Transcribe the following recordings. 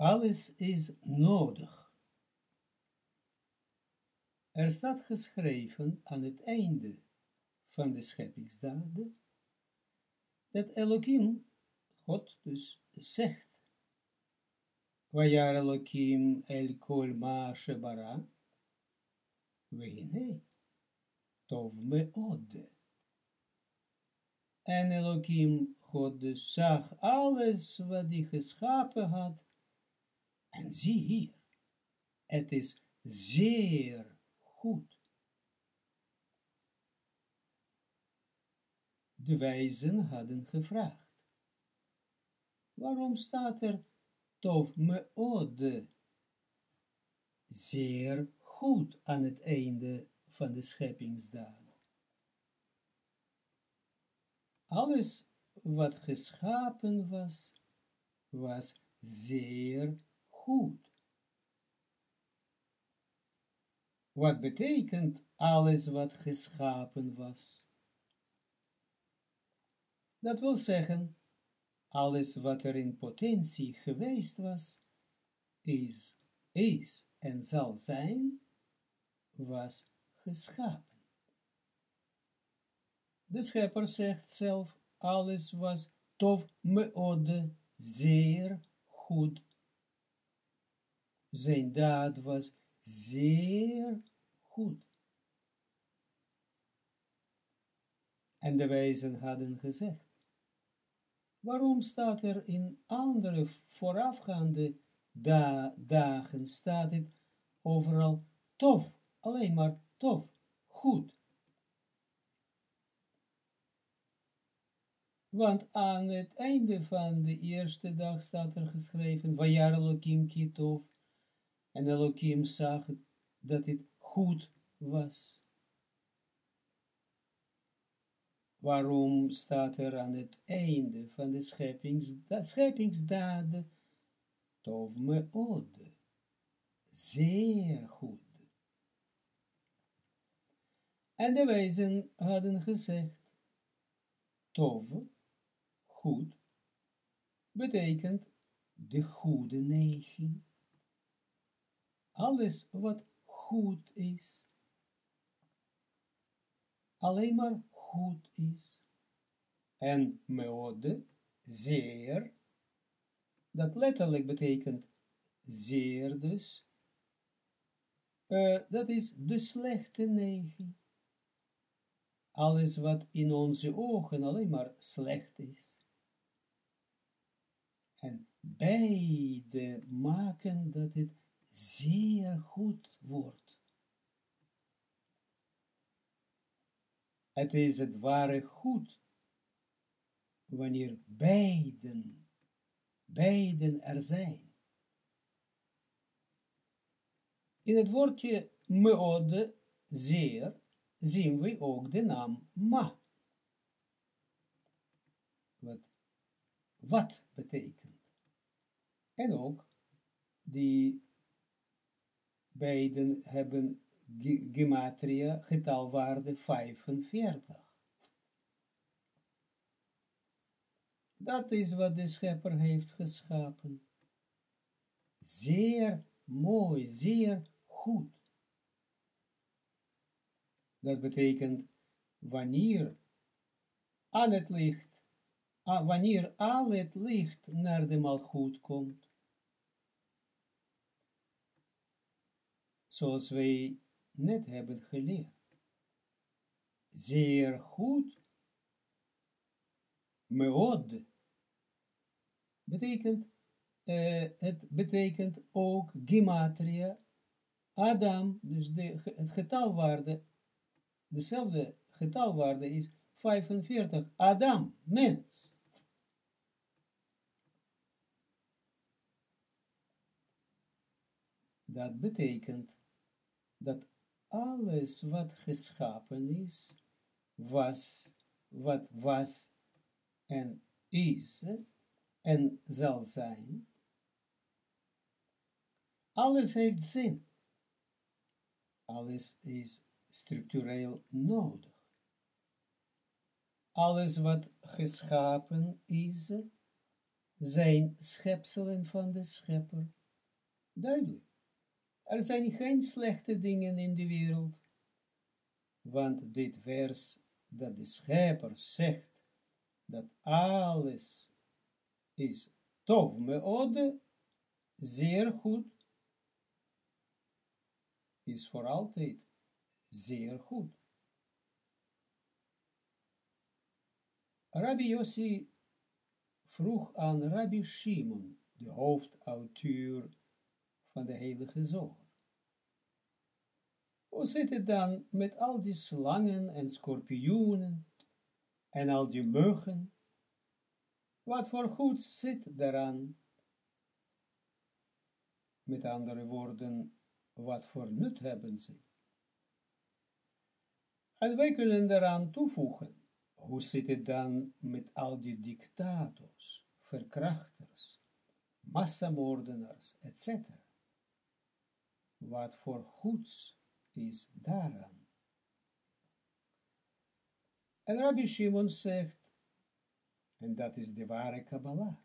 Alles is nodig. Er staat geschreven aan het einde van de scheppingsdaden, dat Elohim, God dus, zegt, Vajar Elohim el kol ma shebara, Vehine, tov meod. En Elohim, God dus, zag alles wat hij geschapen had, en zie hier, het is zeer goed. De wijzen hadden gevraagd. Waarom staat er tov meode zeer goed aan het einde van de scheppingsdaad? Alles wat geschapen was, was zeer goed. Wat betekent alles wat geschapen was? Dat wil zeggen, alles wat er in potentie geweest was, is, is en zal zijn, was geschapen. De schepper zegt zelf, alles was tof meode, zeer goed. Zijn daad was zeer goed. En de wijzen hadden gezegd, waarom staat er in andere voorafgaande da dagen, staat het overal tof, alleen maar tof, goed. Want aan het einde van de eerste dag staat er geschreven, Vajar Elohim Kitov, en Elohim zag dat het goed was. Waarom staat er aan het einde van de scheppings, scheppingsdaden, Tov meod, zeer goed. En de wijzen hadden gezegd, Tov, goed, betekent de goede neiging. Alles wat goed is, alleen maar goed is. En meode, zeer, dat letterlijk betekent zeer dus, uh, dat is de slechte neiging. Alles wat in onze ogen alleen maar slecht is. En beide maken dat het zeer goed wordt. Het is het ware goed, wanneer beiden, beiden er zijn. In het woordje meode, zeer, zien we ook de naam ma. Wat, wat betekent. En ook die beiden hebben gematria getalwaarde 45. Dat is wat de schepper heeft geschapen. Zeer mooi, zeer goed. Dat betekent wanneer aan het licht, wanneer al het licht naar de malgoed komt, zoals wij net hebben geleerd. Zeer goed. Meod betekent, uh, het betekent ook gematria, Adam, dus de, het getalwaarde, dezelfde getalwaarde is 45, Adam, mens. Dat betekent dat alles wat geschapen is, was, wat was en is en zal zijn, alles heeft zin. Alles is structureel nodig. Alles wat geschapen is, zijn schepselen van de schepper. Duidelijk. Er zijn geen slechte dingen in de wereld. Want dit vers dat de schepper zegt dat alles is tof zeer goed, is voor altijd zeer goed. Rabbi Yossi vroeg aan Rabbi Shimon, de hoofdauteur van de heilige zoger. Hoe zit het dan met al die slangen en scorpioenen en al die muggen? Wat voor goed zit daaraan? Met andere woorden, wat voor nut hebben ze? En wij kunnen daaraan toevoegen, hoe zit het dan met al die dictators, verkrachters, massamoordenaars, etc. Wat voor goeds is daaraan? En Rabbi Shimon zegt, en dat is de ware Kabbalah.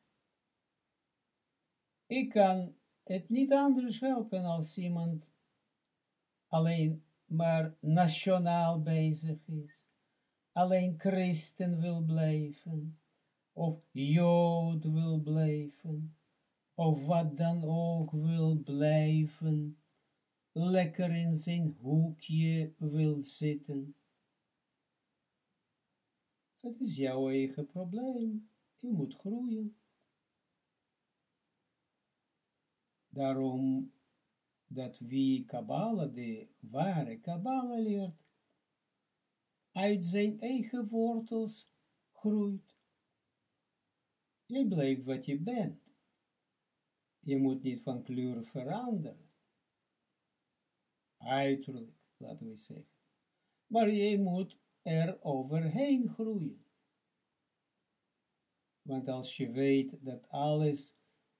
Ik kan het niet anders helpen als iemand alleen maar nationaal bezig is, alleen christen wil blijven, of jood wil blijven, of wat dan ook wil blijven, lekker in zijn hoekje wil zitten. Het is jouw eigen probleem. Je moet groeien. Daarom dat wie Kabbalah, de ware Kabbalah leert, uit zijn eigen wortels groeit. Je blijft wat je bent. Je moet niet van kleur veranderen. Uiterlijk, laten we zeggen. Maar je moet er overheen groeien. Want als je weet dat alles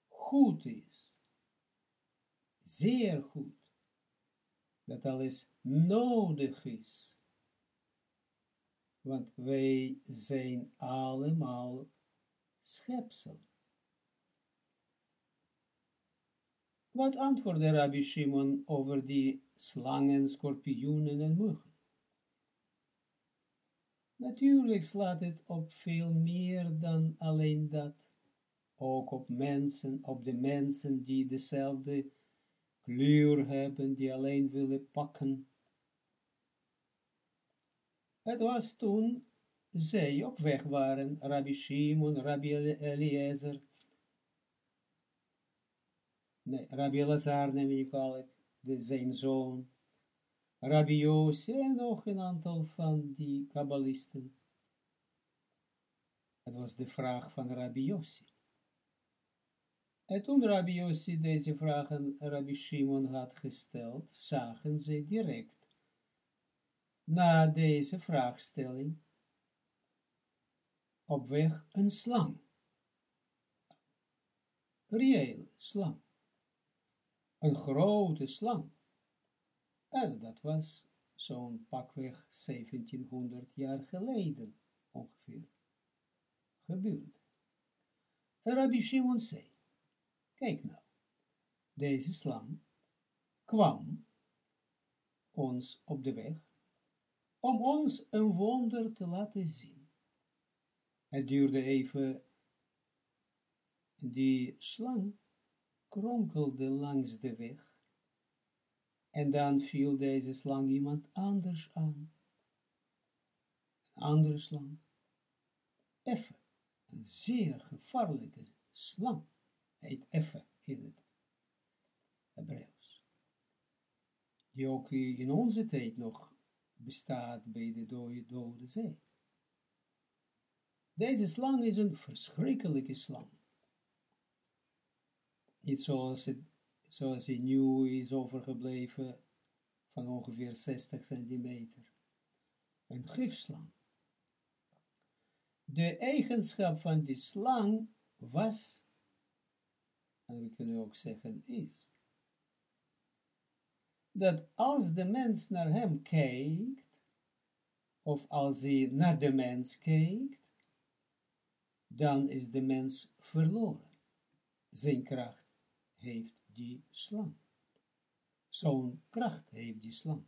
goed is, zeer goed, dat alles nodig is, want wij zijn allemaal schepsel. Wat antwoordde Rabbi Shimon over die slangen, scorpioenen en muggen? Natuurlijk slaat het op veel meer dan alleen dat. Ook op mensen, op de mensen die dezelfde kleur hebben, die alleen willen pakken. Het was toen zij op weg waren, Rabbi Shimon, Rabbi Eliezer, nee, Rabbi Lazar neem ik al, zijn zoon, Rabbi Yossi en nog een aantal van die kabbalisten. Het was de vraag van Rabbi Yossi. En toen Rabbi Yossi deze vragen Rabbi Shimon had gesteld, zagen ze direct na deze vraagstelling op weg een slang. Reëel slang. Een grote slang. En dat was zo'n pakweg 1700 jaar geleden ongeveer gebeurd. En Rabbi Shimon zei, kijk nou, deze slang kwam ons op de weg om ons een wonder te laten zien. Het duurde even, die slang kronkelde langs de weg en dan viel deze slang iemand anders aan. Een andere slang. Effe, een zeer gevaarlijke slang, heet Effe in het Hebreeuws. Die ook in onze tijd nog bestaat bij de dode, dode zee. Deze slang is een verschrikkelijke slang. Niet zoals hij nu is overgebleven van ongeveer 60 centimeter. Een gifslang. De eigenschap van die slang was, en we kunnen ook zeggen is, dat als de mens naar hem kijkt, of als hij naar de mens kijkt, dan is de mens verloren. zijn kracht heeft die slang. Zo'n kracht heeft die slang.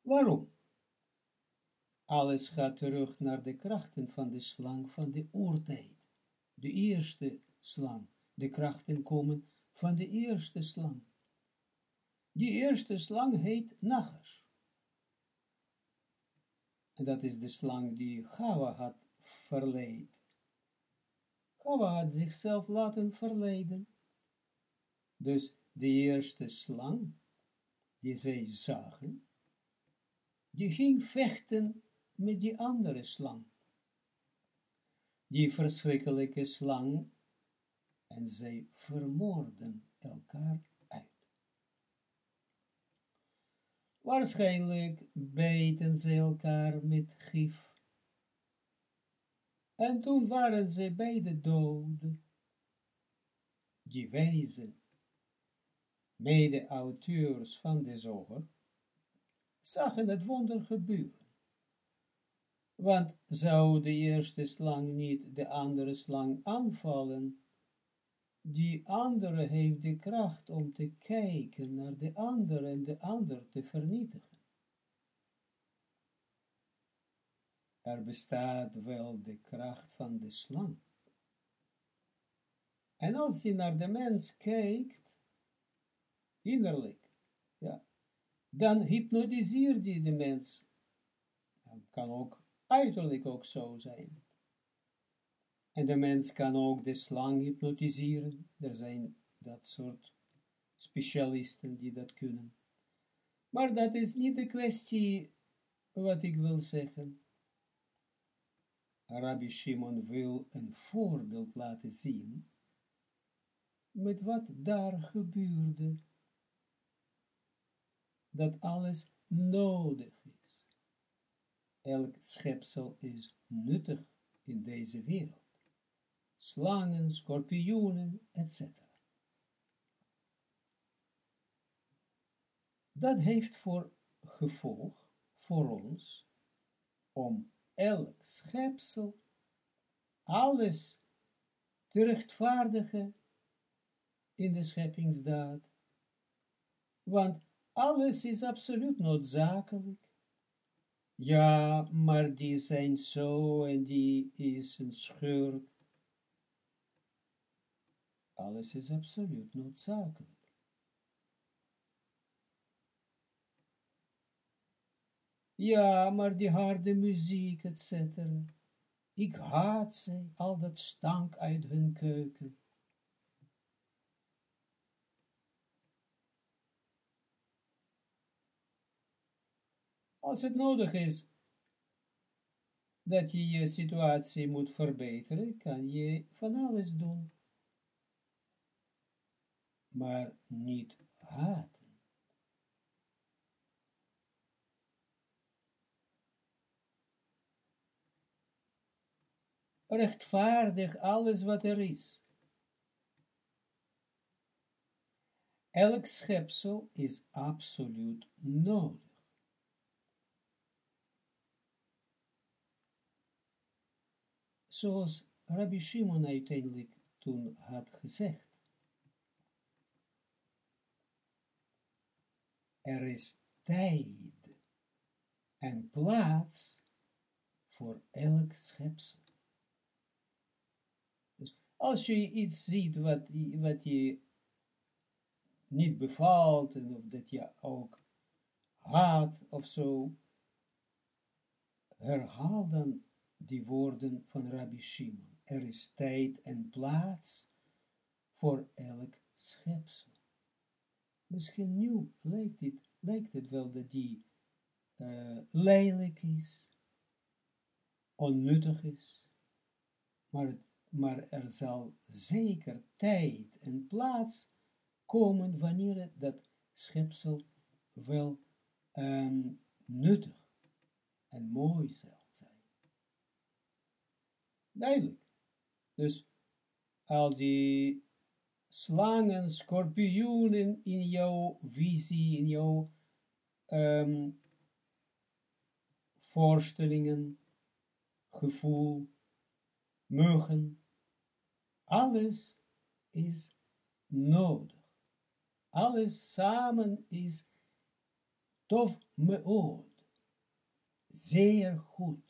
Waarom? Alles gaat terug naar de krachten van de slang van de oortijd. De eerste slang. De krachten komen van de eerste slang. Die eerste slang heet Nagas. En dat is de slang die Gawa had verleid. Gawa had zichzelf laten verleiden. Dus de eerste slang, die zij zagen, die ging vechten met die andere slang. Die verschrikkelijke slang, en zij vermoorden elkaar Waarschijnlijk beten ze elkaar met gif. En toen waren ze beide dood. Die wijzen, mede-auteurs van de zoger, zagen het wonder gebeuren. Want zou de eerste slang niet de andere slang aanvallen, die andere heeft de kracht om te kijken naar de andere en de ander te vernietigen. Er bestaat wel de kracht van de slang. En als je naar de mens kijkt, innerlijk, ja, dan hypnotiseert die de mens. Dat kan ook uiterlijk ook zo zijn. En de mens kan ook de slang hypnotiseren. Er zijn dat soort specialisten die dat kunnen. Maar dat is niet de kwestie wat ik wil zeggen. Rabbi Shimon wil een voorbeeld laten zien met wat daar gebeurde. Dat alles nodig is. Elk schepsel is nuttig in deze wereld slangen, scorpioenen, etc. Dat heeft voor gevolg voor ons om elk schepsel alles te rechtvaardigen in de scheppingsdaad. Want alles is absoluut noodzakelijk. Ja, maar die zijn zo en die is een schurk alles is absoluut noodzakelijk. Ja, maar die harde muziek, etc. Ik haat ze, al dat stank uit hun keuken. Als het nodig is dat je je situatie moet verbeteren, kan je van alles doen maar niet haten. Rechtvaardig alles wat er is. Elk schepsel is absoluut nodig. Zoals Rabbi Shimon uiteindelijk toen had gezegd. er is tijd en plaats voor elk schepsel. Als je iets ziet wat, wat je niet bevalt, en of dat je ook haat of zo, herhaal dan die woorden van Rabbi Shimon. Er is tijd en plaats voor elk schepsel. Misschien nu lijkt het, lijkt het wel dat die uh, lelijk is, onnuttig is, maar, maar er zal zeker tijd en plaats komen wanneer dat schepsel wel um, nuttig en mooi zal zijn. Duidelijk. Dus al die slangen, scorpioenen in jouw visie, in jouw um, voorstellingen, gevoel, muggen, alles is nodig. Alles samen is tof meod. Zeer goed.